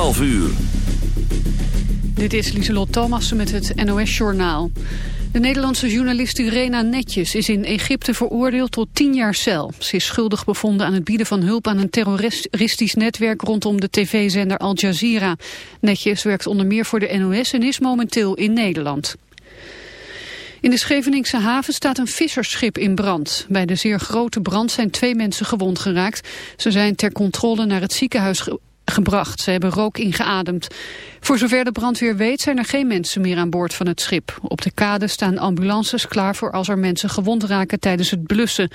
12 uur. Dit is Lieselot Thomassen met het NOS-journaal. De Nederlandse journalist Irena Netjes is in Egypte veroordeeld tot 10 jaar cel. Ze is schuldig bevonden aan het bieden van hulp aan een terroristisch netwerk rondom de tv-zender Al Jazeera. Netjes werkt onder meer voor de NOS en is momenteel in Nederland. In de Scheveningse haven staat een vissersschip in brand. Bij de zeer grote brand zijn twee mensen gewond geraakt. Ze zijn ter controle naar het ziekenhuis gebracht. Ze hebben rook ingeademd. Voor zover de brandweer weet zijn er geen mensen meer aan boord van het schip. Op de kade staan ambulances klaar voor als er mensen gewond raken tijdens het blussen.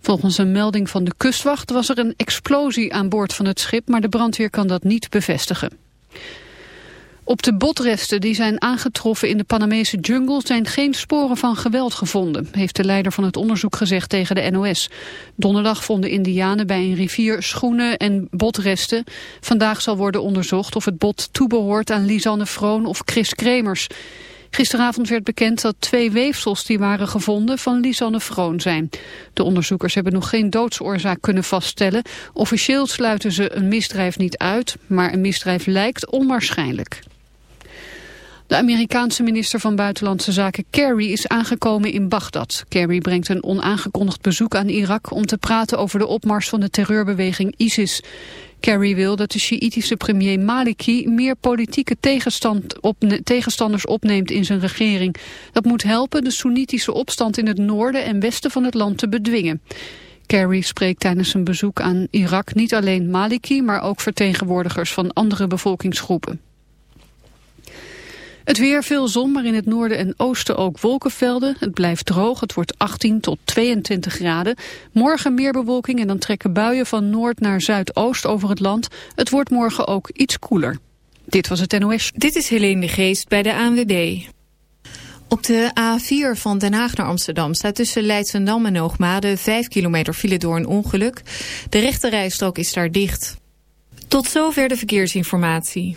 Volgens een melding van de kustwacht was er een explosie aan boord van het schip, maar de brandweer kan dat niet bevestigen. Op de botresten die zijn aangetroffen in de Panamese jungle zijn geen sporen van geweld gevonden, heeft de leider van het onderzoek gezegd tegen de NOS. Donderdag vonden indianen bij een rivier schoenen en botresten. Vandaag zal worden onderzocht of het bot toebehoort aan Lisanne Vroon of Chris Kremers. Gisteravond werd bekend dat twee weefsels die waren gevonden van Lisanne Vroon zijn. De onderzoekers hebben nog geen doodsoorzaak kunnen vaststellen. Officieel sluiten ze een misdrijf niet uit, maar een misdrijf lijkt onwaarschijnlijk. De Amerikaanse minister van Buitenlandse Zaken Kerry is aangekomen in Bagdad. Kerry brengt een onaangekondigd bezoek aan Irak om te praten over de opmars van de terreurbeweging ISIS. Kerry wil dat de Sjiïtische premier Maliki meer politieke tegenstand tegenstanders opneemt in zijn regering. Dat moet helpen de Soenitische opstand in het noorden en westen van het land te bedwingen. Kerry spreekt tijdens zijn bezoek aan Irak niet alleen Maliki, maar ook vertegenwoordigers van andere bevolkingsgroepen. Het weer veel zon, maar in het noorden en oosten ook wolkenvelden. Het blijft droog, het wordt 18 tot 22 graden. Morgen meer bewolking en dan trekken buien van noord naar zuidoost over het land. Het wordt morgen ook iets koeler. Dit was het NOS. Dit is Helene de Geest bij de ANWB. Op de A4 van Den Haag naar Amsterdam staat tussen Leidsendam en Hoogmade 5 kilometer file door een ongeluk. De rechte rijstrook is daar dicht. Tot zover de verkeersinformatie.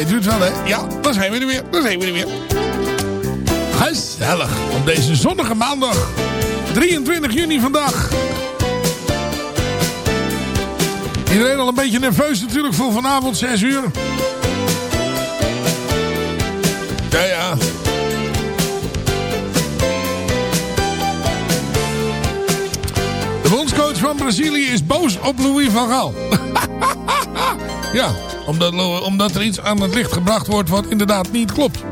Weet u het wel, hè. Ja, dan zijn we er weer. Dan zijn we er weer. Gezellig. Op deze zonnige maandag. 23 juni vandaag. Iedereen al een beetje nerveus natuurlijk voor vanavond 6 uur. Ja, ja. De bondscoach van Brazilië is boos op Louis van Gaal. ja, omdat, omdat er iets aan het licht gebracht wordt wat inderdaad niet klopt.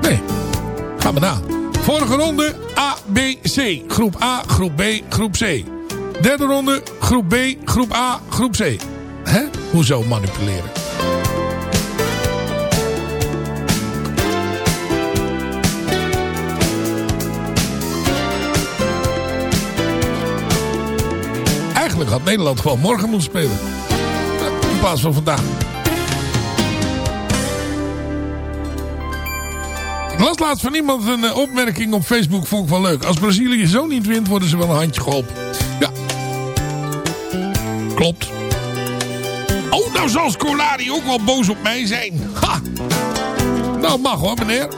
Nee, gaan we na. Vorige ronde A, B, C. Groep A, groep B, groep C. Derde ronde, groep B, groep A, groep C. Hè? Hoezo manipuleren? Eigenlijk had Nederland gewoon morgen moeten spelen. In plaats van vandaag. Ik las laatst van iemand een eh, opmerking op Facebook. Vond ik wel leuk. Als Brazilië zo niet wint, worden ze wel een handje geholpen. Ja. Klopt. Oh, nou zal Scolari ook wel boos op mij zijn. Ha! Nou, mag hoor, meneer.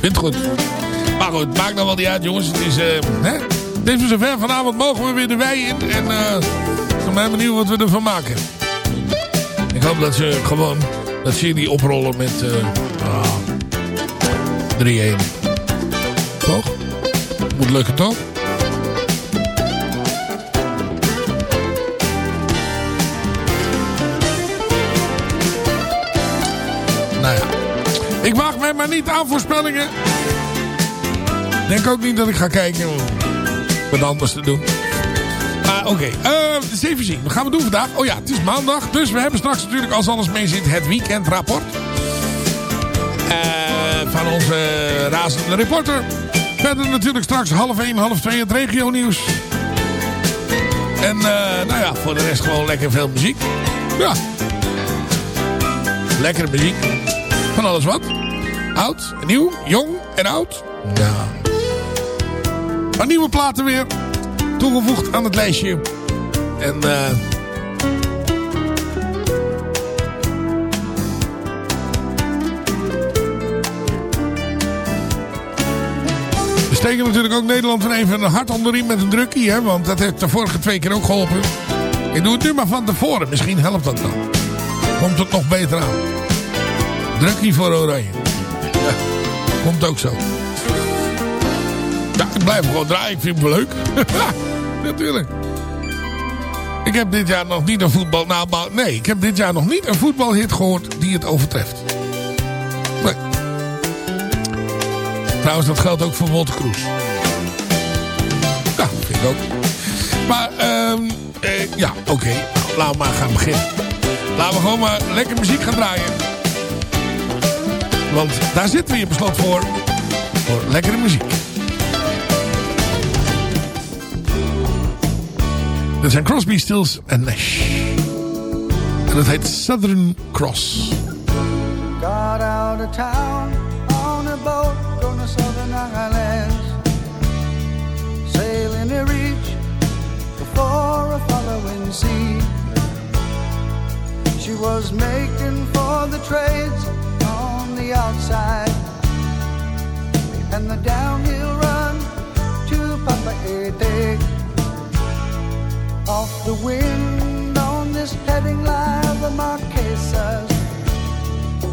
Vind het goed. Goed, maakt nou wel niet uit, jongens. Het is, eh hè? Het is zover. Vanavond mogen we weer de wei in. En eh ik ben mij benieuwd wat we ervan maken. Ik hoop dat ze gewoon... Dat ze jullie oprollen met... eh ah, 3-1. Toch? Moet lukken, toch? Nou ja. Ik waag mij maar niet aan voorspellingen. Denk ook niet dat ik ga kijken. Wat anders te doen. Maar oké, eh, eens even zien. Wat gaan we doen vandaag? Oh ja, het is maandag. Dus we hebben straks natuurlijk, als alles mee zit, het weekendrapport. Eh, van onze razende reporter. Verder natuurlijk straks half 1, half 2 het regio nieuws. En eh, nou ja, voor de rest gewoon lekker veel muziek. Ja. Lekkere muziek. Van alles wat. Oud, nieuw, jong en oud. Ja. Maar nieuwe platen weer. Toegevoegd aan het lijstje. En eh... We steken natuurlijk ook Nederland van even een hart onder de riem met een drukkie. Hè, want dat heeft de vorige twee keer ook geholpen. Ik doe het nu maar van tevoren. Misschien helpt dat dan. Komt het nog beter aan. Drukkie voor Oranje. Ja, komt ook zo. Ik blijf gewoon draaien. Ik vind het leuk. Natuurlijk. Ik heb dit jaar nog niet een voetbal... Nou, nee, ik heb dit jaar nog niet een voetbalhit gehoord die het overtreft. Nee. Trouwens, dat geldt ook voor Wolter Kroes. Ja, vind ik ook. Maar, ehm eh, ja, oké. Nou, laten we maar gaan beginnen. Laten we gewoon maar lekker muziek gaan draaien. Want daar zitten we hier beslot voor. Voor lekkere muziek. Dat zijn Crosby, Stills en Nash. En dat heet Southern Cross. Got out of town on a boat going to Southern Islands. Sailing to reach before a following sea. She was making for the trades on the outside. And the downhill run to Papa Ede. Off the wind on this heading line, of the Marquesas.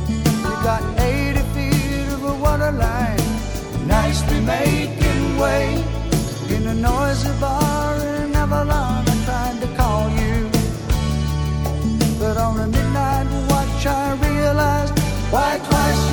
You got 80 feet of a water line, nicely making way. In a noisy bar in Avalon, I tried to call you. But on a midnight watch, I realized why twice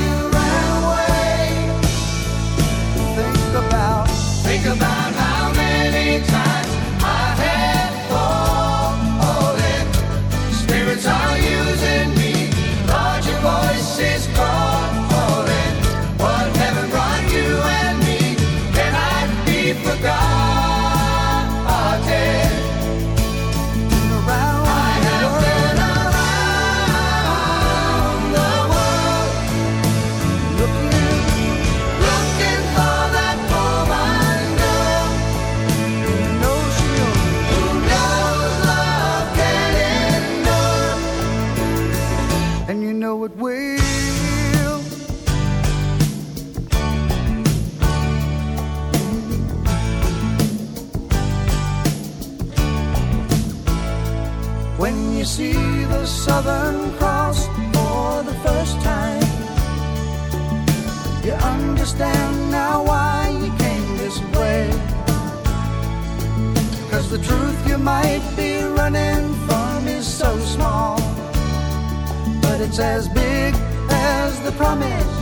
Southern Cross for the first time, you understand now why you came this way. Cause the truth you might be running from is so small, but it's as big as the promise,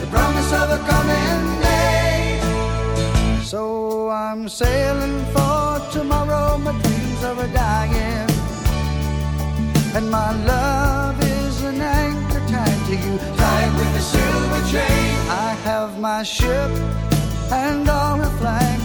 the promise of a coming day. So I'm sailing for tomorrow, my dreams are a dying. And my love is an anchor tied to you, tied with a silver chain. I have my ship, and all her flags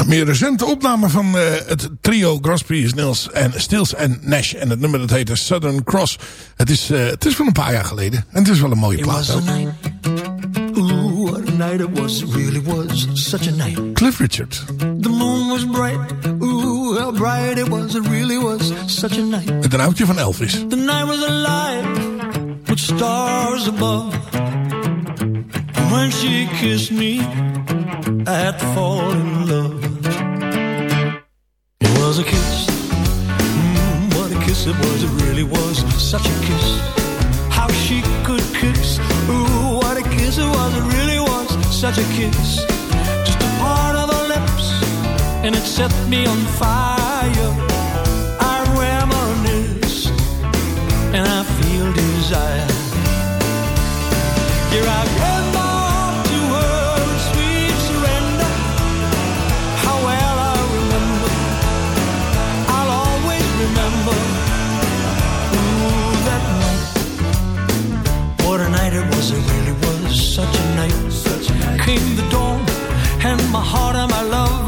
een meer recente opname van eh, het trio Grosby, Stills en, Stills en Nash. En het nummer dat heet Southern Cross. Het is, eh, het is van een paar jaar geleden. En het is wel een mooie plaat was a ook. night. Ooh, what a night it was. It really was such a night. Cliff Richard. The moon was bright. Ooh, how bright it was. It really was such a night. Met een oudje van Elvis. The night was alive with stars above. When she kissed me, I had to fall in love. Was a kiss. Mm, what a kiss it was. It really was such a kiss. How she could kiss. Ooh, what a kiss it was. It really was such a kiss. Just a part of her lips, and it set me on fire. I reminisce, and I feel desire. Here I give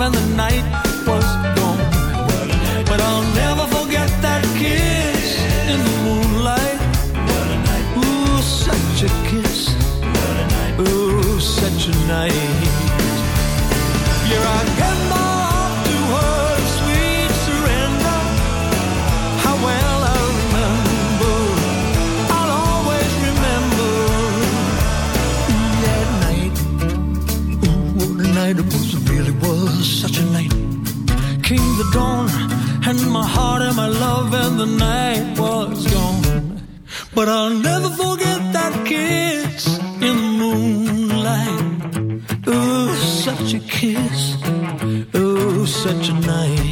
and the night was gone. But I'll never forget that kiss in the moonlight. Ooh, such a kiss. Ooh, such a night. Here I give my heart to her sweet surrender. How well I remember. I'll always remember that night. Ooh, what a night Came the dawn, and my heart and my love, and the night was gone. But I'll never forget that kiss in the moonlight. Ooh, such a kiss. Ooh, such a night.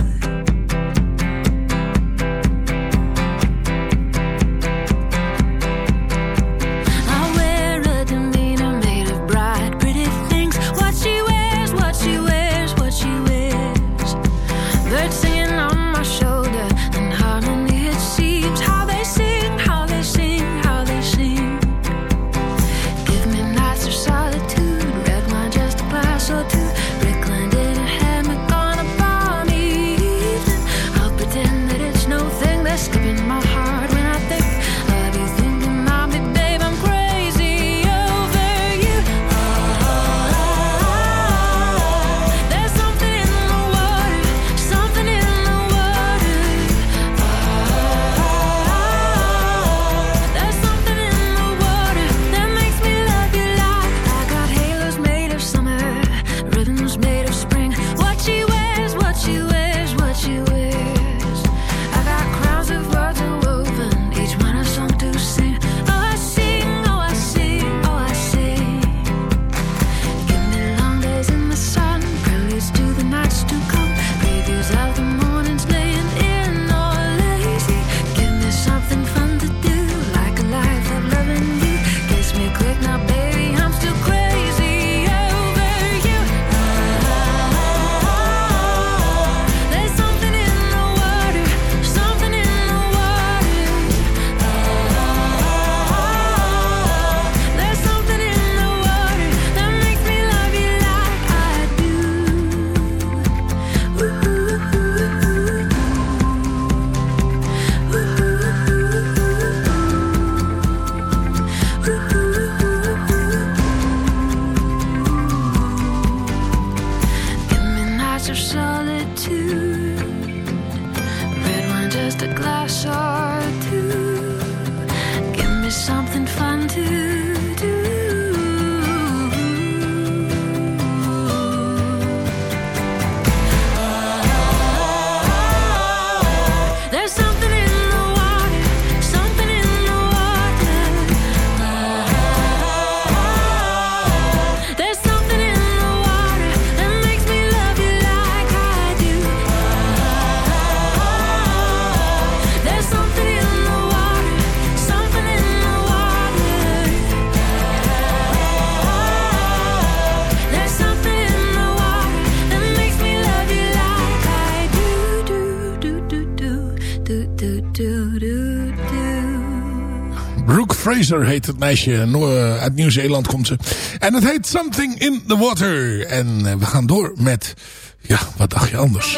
Fraser heet het meisje. Noor- Uit Nieuw-Zeeland komt ze. En het heet Something in the Water. En eh, we gaan door met... Ja, wat dacht je anders?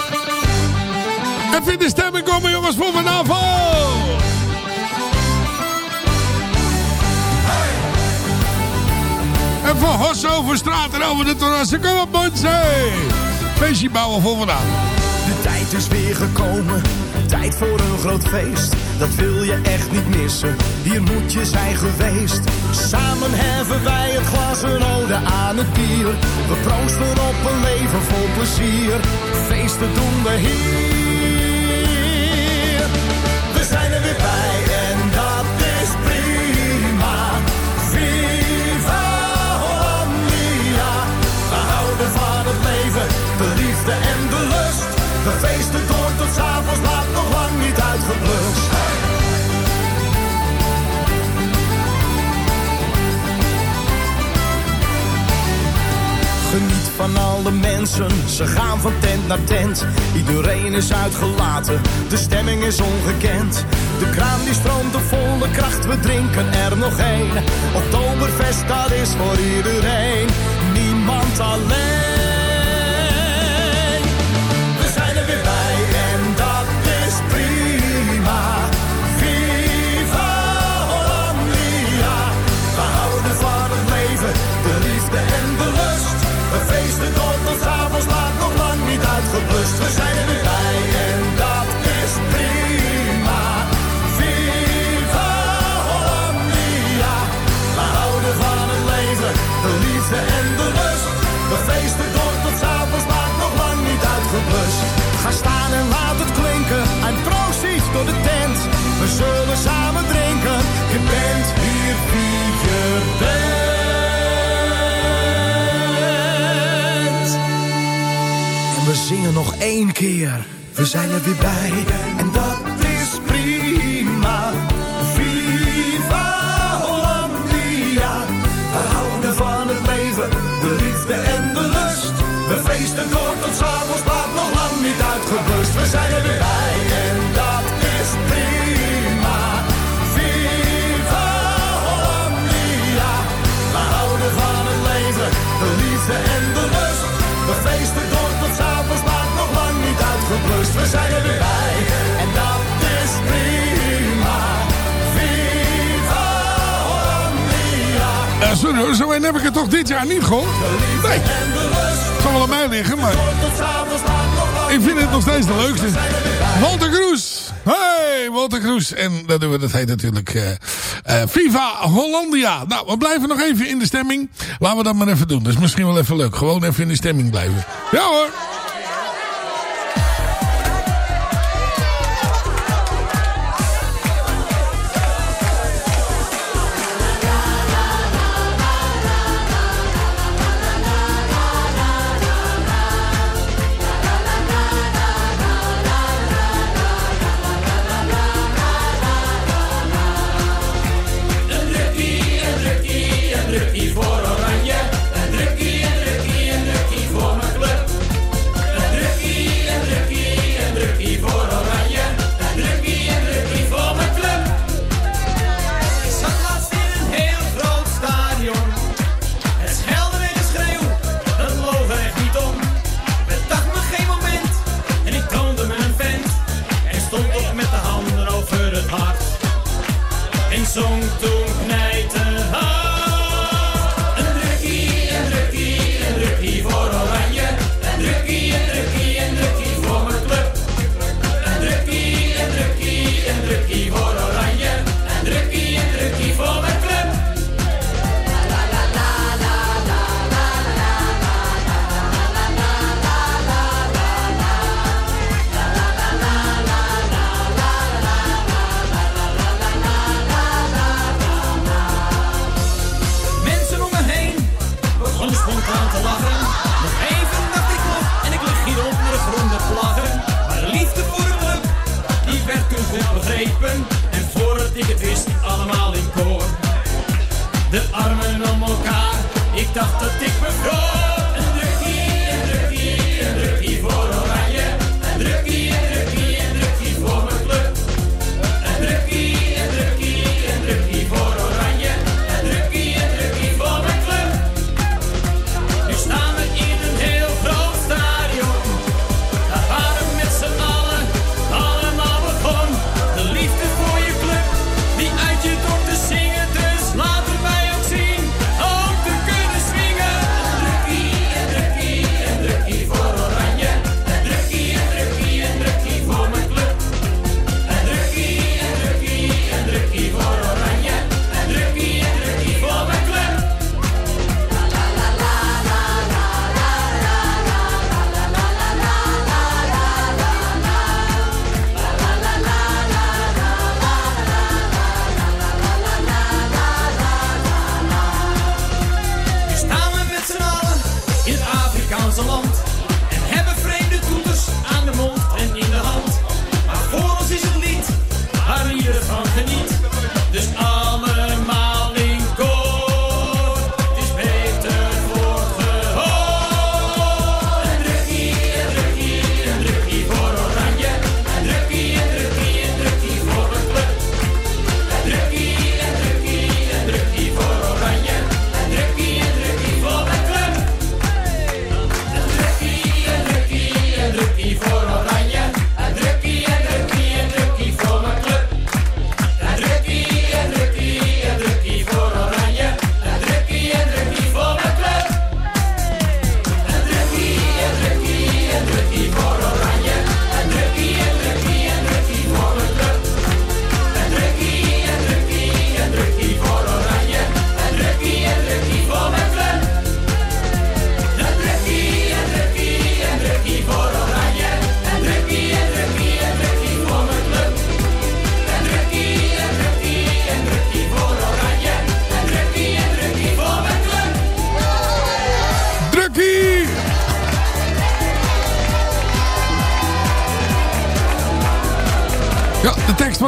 Even in de stemming komen jongens voor vanavond! En Hos over straat en over de terrassen. Kom op! Feestje bouwen voor vanavond. De tijd is weer gekomen, tijd voor een groot feest. Dat wil je echt niet missen, hier moet je zijn geweest. Samen heffen wij het glas een ode aan het bier. We proosten op een leven vol plezier. Feesten doen we hier. We zijn er weer bij en dat is prima. Viva Hollandia. We houden van het leven, de liefde en de lust. We feesten door tot s'avonds laat, nog lang niet uitgeblust. Van alle mensen, ze gaan van tent naar tent. Iedereen is uitgelaten, de stemming is ongekend. De kraan die stroomt op volle kracht, we drinken er nog één. Oktoberfest, dat is voor iedereen, niemand alleen. Uitgeblust. een. We zijn er weer bij. En we zijn er weer bij. En dat is prima. Viva Hollandia. Ja, zo, zo en heb ik het toch dit jaar niet gehoord? Nee. Het zal wel aan mij liggen, maar... Ik vind het nog steeds de leukste. Walter Kroes. Hey, Walter En dat doen we, dat heet natuurlijk uh, Viva Hollandia. Nou, we blijven nog even in de stemming. Laten we dat maar even doen. Dat is misschien wel even leuk. Gewoon even in de stemming blijven. Ja hoor.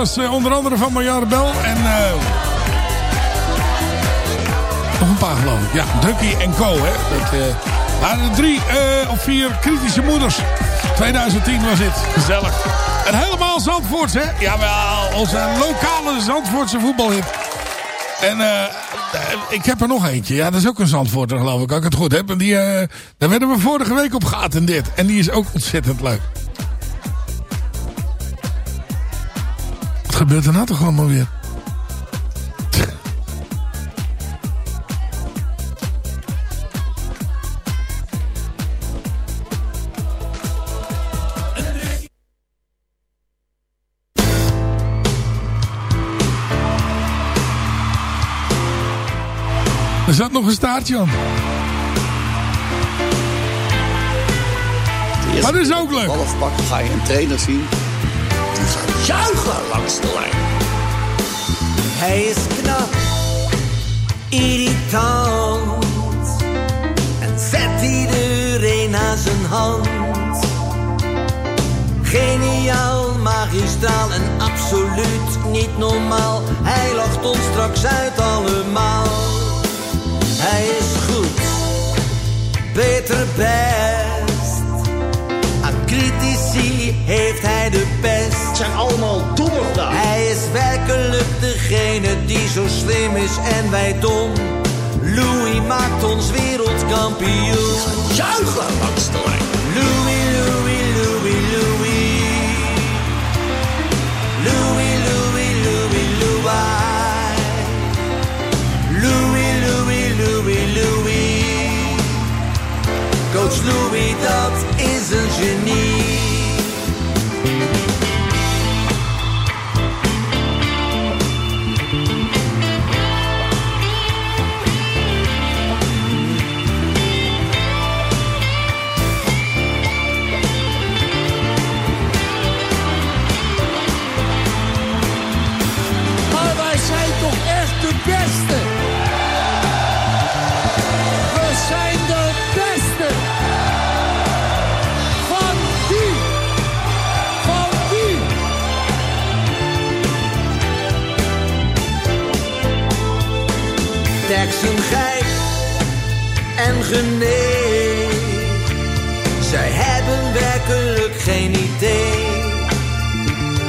Was eh, onder andere van Marjane Bel en... eh, nog een paar geloof ik. Ja, Ducky en Co. Hè. Dat, eh, waren drie of vier kritische moeders. 2010 was dit. Gezellig. En helemaal Zandvoorts, hè? Jawel, onze lokale Zandvoortse voetbalhit. En ik heb er nog eentje. Ja, dat is ook een Zandvoorter, geloof ik. Als ik het goed heb. En die, daar werden we vorige week op geattendeerd. En die is ook ontzettend leuk. Wat gebeurt er nou toch allemaal weer? Er zat nog een staartje aan. Maar dat is ook leuk. Halfpak ga je een trainer zien. Juichen langs de lijn. Hij is knap, irritant en zet iedereen aan zijn hand. Geniaal, magistraal en absoluut niet normaal. Hij lacht ons straks uit allemaal. Hij is goed, beter best. Heeft hij de pest. Het zijn allemaal domme Hij is werkelijk degene die zo slim is en wij dom. Louis maakt ons wereldkampioen. Juichen langs de lijn. Louis, Louis, Louis, Louis. Louis, Louis, Louis, Louis. Louis, Louis, Louis, Louis. Coach Louis, dat is een genie. Maar Gené. Zij hebben werkelijk geen idee.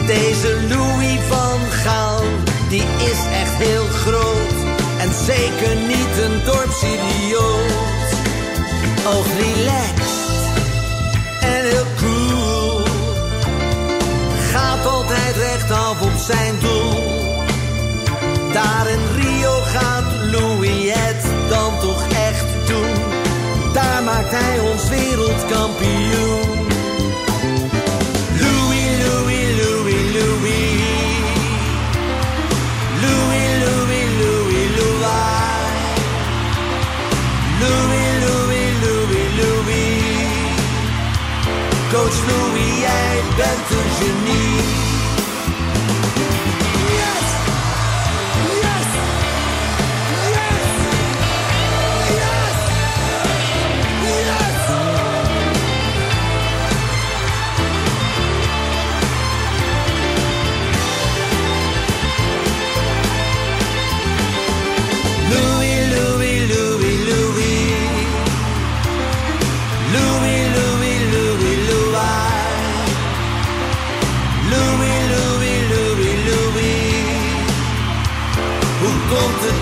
Deze Louis van Gaal, die is echt heel groot. En zeker niet een dorpsidioot. Ook relaxed maakt hij ons wereldkampioen. Louis, Louis, Louis, Louis. Louis, Louis, Louis, Louis. Louis, Louis, Louis, Louis. Coach Louis, jij bent een genie.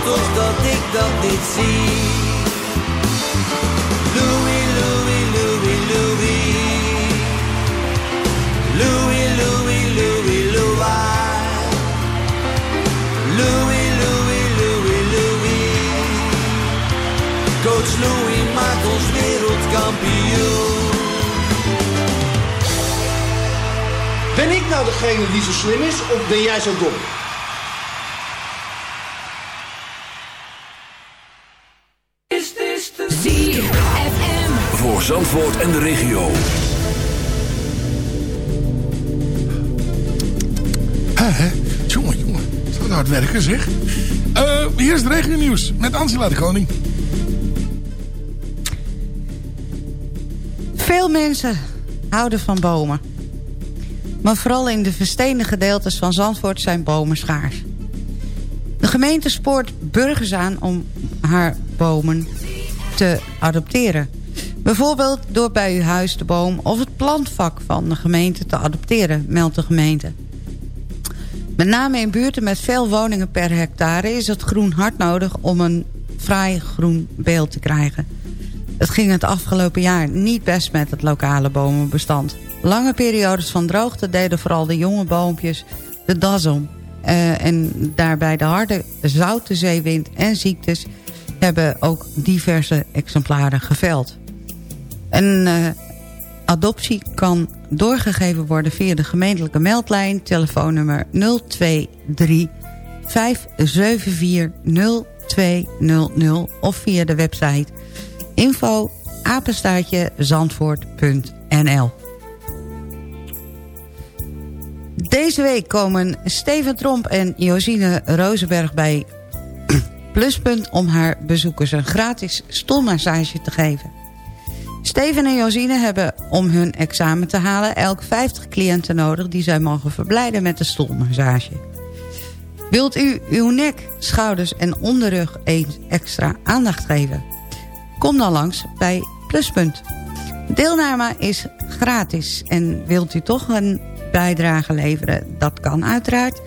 Toch dat ik dat niet zie? Louis, Louis, Louis, Louis. Louis, Louis, Louis, Louis. Louis, Louis, Louis, Louis. Coach Louis maakt ons wereldkampioen. Ben ik nou degene die zo slim is of ben jij zo dom? Zandvoort en de regio. Hè, hè? Jongen, jongen. Zo hard werken, zeg. Eh, hier is het regio nieuws met Angela de Koning. Veel mensen houden van bomen. Maar vooral in de versteende gedeeltes van Zandvoort zijn bomen schaars. De gemeente spoort burgers aan om haar bomen te adopteren. Bijvoorbeeld door bij uw huis de boom of het plantvak van de gemeente te adopteren, meldt de gemeente. Met name in buurten met veel woningen per hectare is het groen hard nodig om een fraai groen beeld te krijgen. Het ging het afgelopen jaar niet best met het lokale bomenbestand. Lange periodes van droogte deden vooral de jonge boompjes de das om. Eh, en daarbij de harde zoute zeewind en ziektes hebben ook diverse exemplaren geveld. Een eh, adoptie kan doorgegeven worden via de gemeentelijke meldlijn... telefoonnummer 023 574 0200 of via de website info zandvoort.nl. Deze week komen Steven Tromp en Josine Rozenberg bij Pluspunt... om haar bezoekers een gratis stoelmassage te geven. Steven en Josine hebben om hun examen te halen... elk 50 cliënten nodig die zij mogen verblijden met de stoelmassage. Wilt u uw nek, schouders en onderrug eens extra aandacht geven? Kom dan langs bij Pluspunt. Deelname is gratis en wilt u toch een bijdrage leveren? Dat kan uiteraard.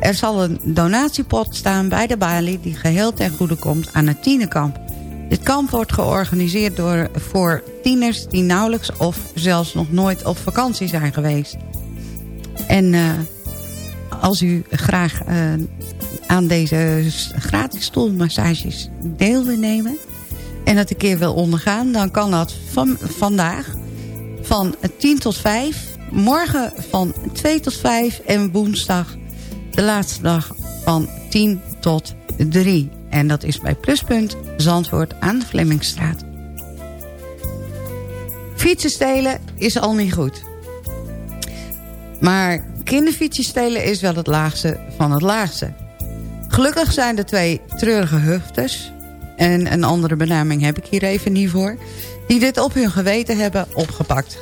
Er zal een donatiepot staan bij de balie die geheel ten goede komt aan het tienerkamp. Dit kamp wordt georganiseerd door, voor tieners die nauwelijks of zelfs nog nooit op vakantie zijn geweest. En uh, als u graag uh, aan deze gratis stoelmassages deel wil nemen... en dat een keer wil ondergaan, dan kan dat van, vandaag van 10 tot 5... morgen van 2 tot 5 en woensdag de laatste dag van 10 tot 3. En dat is bij Pluspunt Zandvoort aan de Flemmingstraat. Fietsen stelen is al niet goed. Maar kinderfietsjes stelen is wel het laagste van het laagste. Gelukkig zijn er twee treurige hufters... en een andere benaming heb ik hier even niet voor... die dit op hun geweten hebben opgepakt.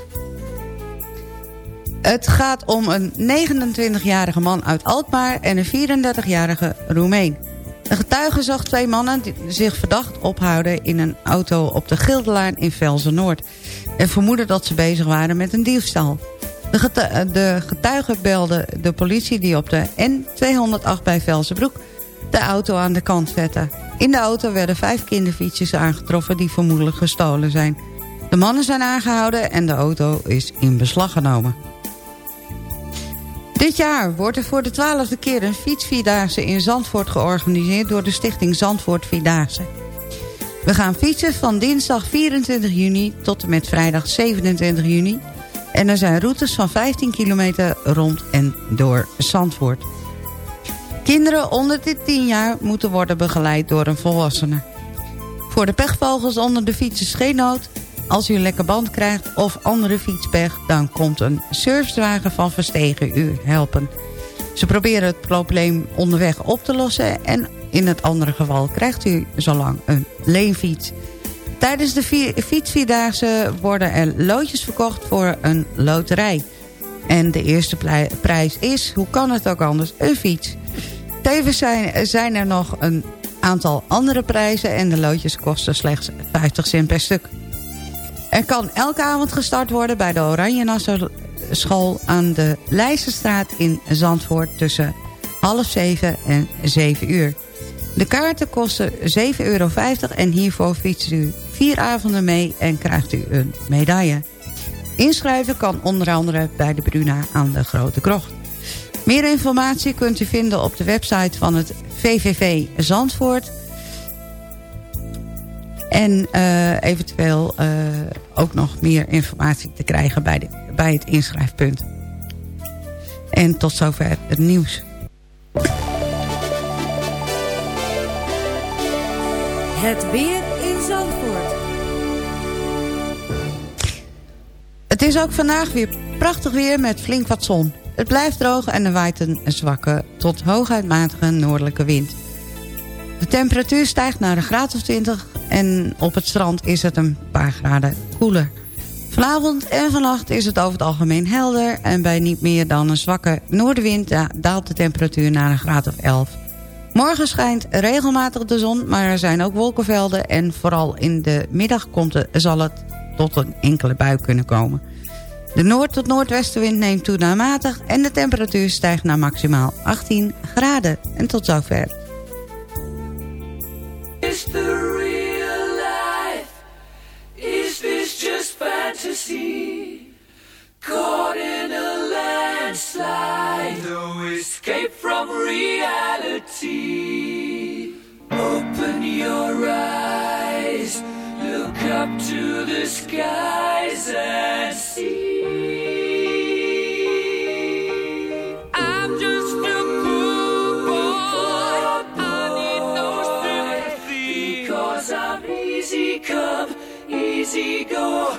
Het gaat om een 29-jarige man uit Alkmaar en een 34-jarige Roemeen. De getuige zag twee mannen die zich verdacht ophouden in een auto op de Gildelaan in Velzen-Noord. En vermoedde dat ze bezig waren met een diefstal. De, de getuige belde de politie die op de N208 bij Velzenbroek de auto aan de kant zette. In de auto werden vijf kinderfietsjes aangetroffen die vermoedelijk gestolen zijn. De mannen zijn aangehouden en de auto is in beslag genomen. Dit jaar wordt er voor de twaalfde keer een fietsvierdaagse in Zandvoort georganiseerd door de stichting Zandvoort Vierdaagse. We gaan fietsen van dinsdag 24 juni tot en met vrijdag 27 juni. En er zijn routes van 15 kilometer rond en door Zandvoort. Kinderen onder de 10 jaar moeten worden begeleid door een volwassene. Voor de pechvogels onder de fiets is geen nood. Als u een lekker band krijgt of andere fietspech... dan komt een servicewagen van Verstegen u helpen. Ze proberen het probleem onderweg op te lossen... en in het andere geval krijgt u zolang een leenfiets. Tijdens de vier, fietsvierdaagse worden er loodjes verkocht voor een loterij. En de eerste prijs is, hoe kan het ook anders, een fiets. Tevens zijn, zijn er nog een aantal andere prijzen... en de loodjes kosten slechts 50 cent per stuk. Er kan elke avond gestart worden bij de Oranje School aan de Leijsterstraat in Zandvoort tussen half zeven en zeven uur. De kaarten kosten 7,50 euro en hiervoor fietst u vier avonden mee en krijgt u een medaille. Inschrijven kan onder andere bij de Bruna aan de Grote Krocht. Meer informatie kunt u vinden op de website van het VVV Zandvoort en uh, eventueel uh, ook nog meer informatie te krijgen bij, de, bij het inschrijfpunt. En tot zover het nieuws. Het weer in Zandvoort. Het is ook vandaag weer prachtig weer met flink wat zon. Het blijft droog en er waait een zwakke tot hooguit matige noordelijke wind. De temperatuur stijgt naar een graad of 20 en op het strand is het een paar graden koeler. Vanavond en vannacht is het over het algemeen helder... en bij niet meer dan een zwakke noordenwind da- daalt de temperatuur naar een graad of 11. Morgen schijnt regelmatig de zon, maar er zijn ook wolkenvelden... en vooral in de middag komt zal het tot een enkele bui kunnen komen. De noord- tot noordwestenwind neemt toe naar matig... en de temperatuur stijgt naar maximaal 18 graden. En tot zover. Landslide, no escape from reality. Open your eyes, look up to the skies and see. I'm just a poor boy. I need no sympathy. Because I'm easy come, easy go.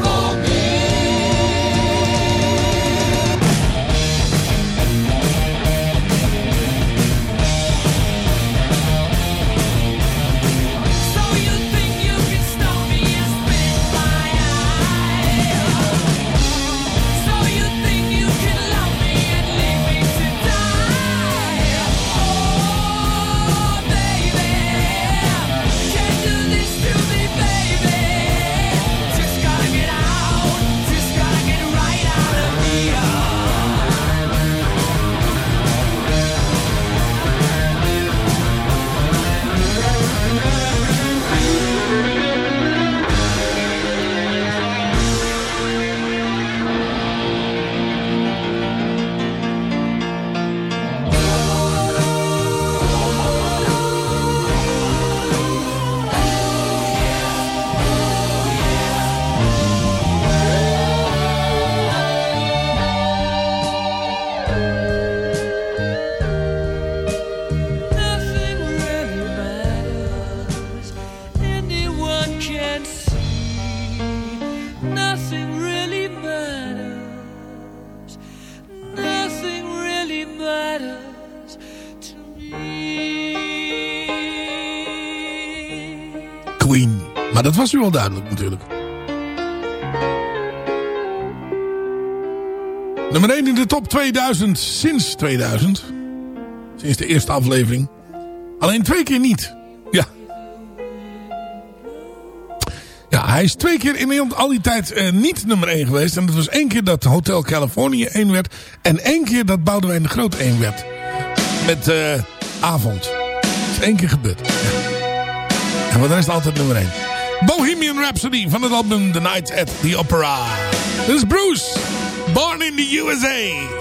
Was u al duidelijk natuurlijk. Nummer 1 in de top 2000 sinds 2000. Sinds de eerste aflevering. Alleen twee keer niet. Ja. Ja, hij is twee keer in Nederland al die tijd eh, niet nummer 1 geweest. En dat was één keer dat Hotel Californië 1 werd. En één keer dat Boudewijn de Groot 1 werd. Met eh, Avond. Dat is één keer gebeurd. En de rest altijd nummer 1. Bohemian Rhapsody van het album The Night at the Opera. Dit is Bruce. Born in the USA.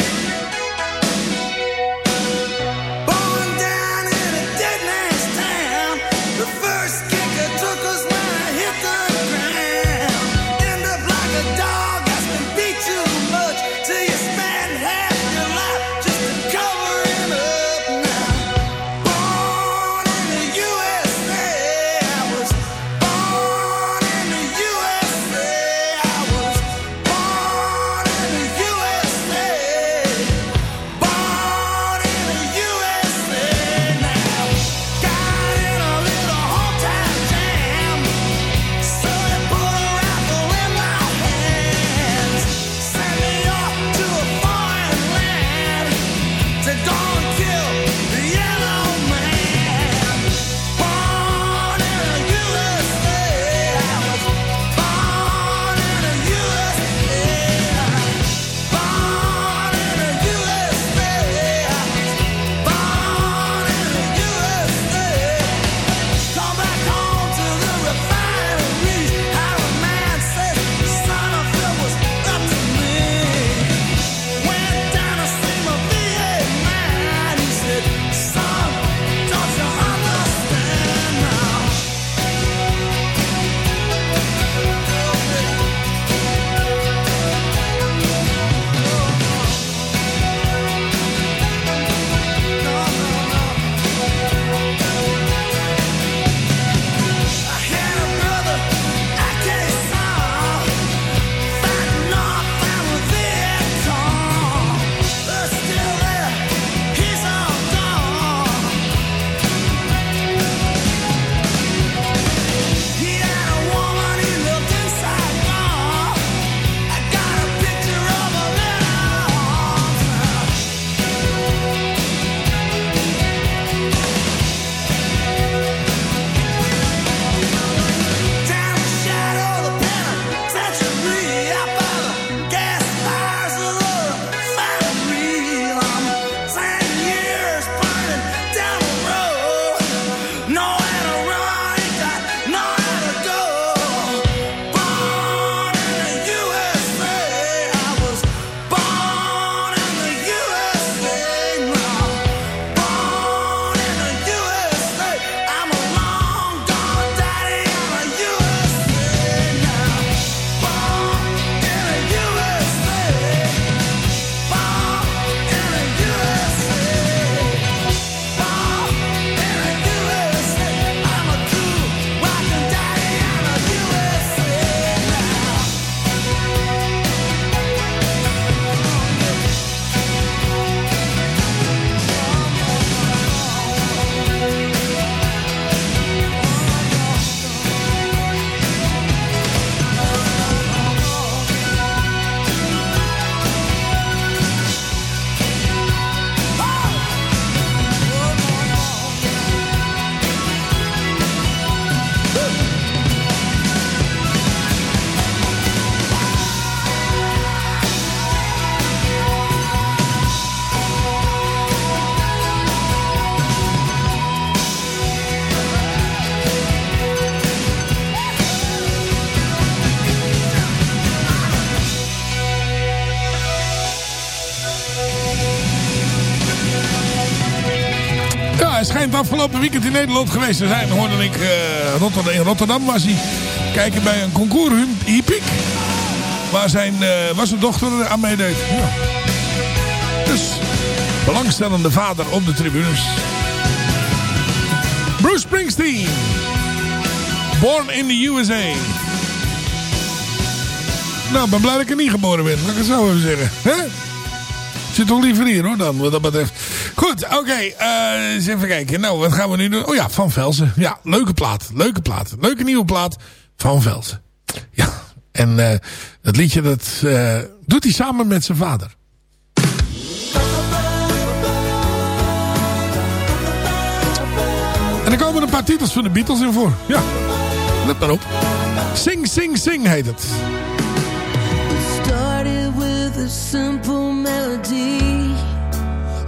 Afgelopen weekend in Nederland geweest te zijn. Hoorde ik, eh, in Rotterdam was hij. Kijken bij een concours, Hipik. Waar zijn, eh, was zijn dochter aan meedeed. Ja. Dus, belangstellende vader op de tribunes. Bruce Springsteen. Born in the USA. Nou, ben blij dat ik er niet geboren ben. Laat ik het zo even zeggen. Hè? Zit toch liever hier hoor dan, wat dat betreft. Goed, oké. eh, eens even kijken. Nou, wat gaan we nu doen? Oh ja, Van Velzen. Ja, leuke plaat. Leuke plaat. Leuke nieuwe plaat. Van Velzen. Ja, en eh, dat liedje dat eh, doet hij samen met zijn vader. En er komen een paar titels van de Beatles in voor. Ja, let maar op. Sing, sing, sing heet het.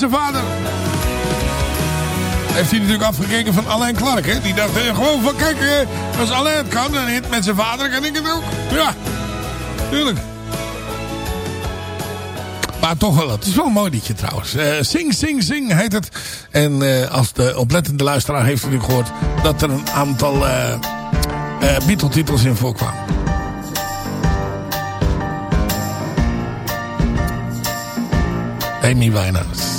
met zijn vader. Heeft hij natuurlijk afgekeken van Alain Clark. Hè? Die dacht eh, gewoon van kijk, eh, als Alain het kan en hit met zijn vader kan ik het ook. Ja, tuurlijk. Maar toch wel, het is wel een mooi liedje trouwens. Eh, sing, sing, sing heet het. En als de oplettende luisteraar heeft natuurlijk gehoord... dat er een aantal eh, Beatle-titels in voorkwamen. Amy Winehouse.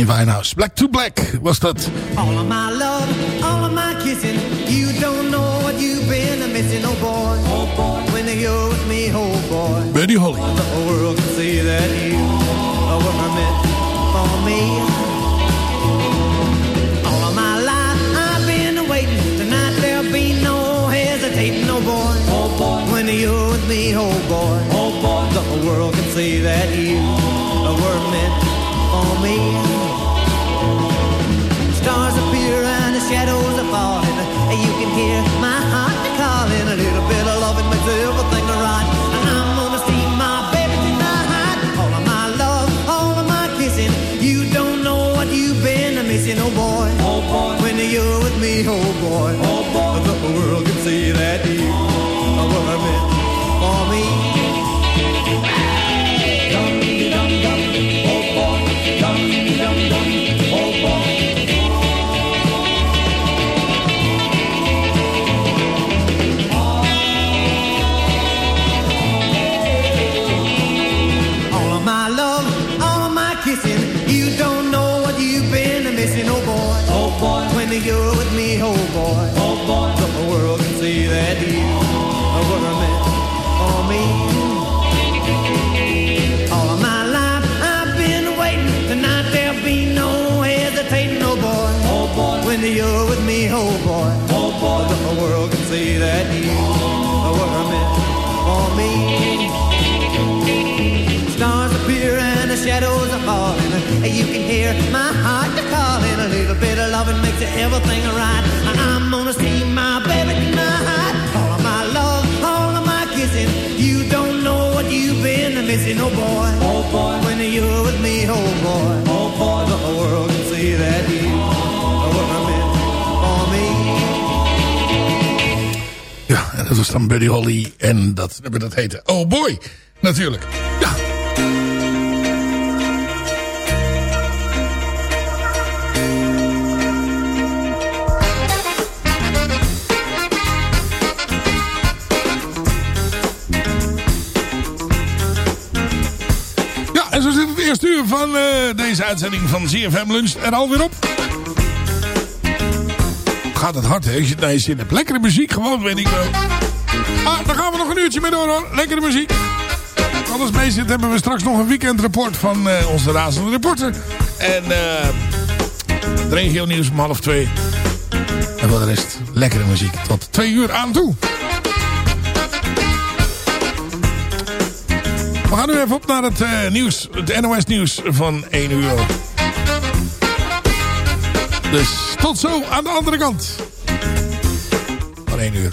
Amy Winehouse. Black to Black was dat. All of my love, all of my kissing. You don't know what you've been missing, oh boy. Oh boy. When you're with me, oh boy. Buddy Holly. The world can see that you were meant for me. All of my life I've been waiting. Tonight there'll be no hesitating, oh boy. Oh boy. When you're with me, oh boy. Oh boy. The world can see that you were meant for me. Shadows are falling. And you can hear my heart calling. A little bit of love, it makes everything right. And I'm gonna see my baby tonight. All of my love, all of my kissing. You don't know what you've been missing, oh boy. Oh boy. When you're with me, oh boy. Oh everything right. I'm gonna see my baby tonight. All of my love, all of my kissing. You don't know what you've been missing, oh boy. Oh boy. When you're with me, oh boy. Oh boy. The world can see that you were meant for me. Ja, en dat was dan Buddy Holly. En dat, dat heette Oh Boy, natuurlijk. Deze uitzending van ZFM Lunch er alweer op. Gaat het hard, hè? Als je het naar je zin hebt. Lekkere muziek, gewoon, weet ik wel. Ah, daar gaan we nog een uurtje mee door, hoor. Lekkere muziek. Alles mee zit, hebben we straks nog een weekendreport van eh, onze razende reporter. En eh het nieuws om half twee. En voor de rest, lekkere muziek. Tot twee uur aan toe. We gaan nu even op naar het eh, nieuws, het NOS nieuws van 1 uur. Dus tot zo aan de andere kant. Van 1 uur.